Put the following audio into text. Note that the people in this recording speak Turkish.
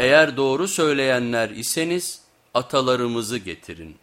Eğer doğru söyleyenler iseniz atalarımızı getirin.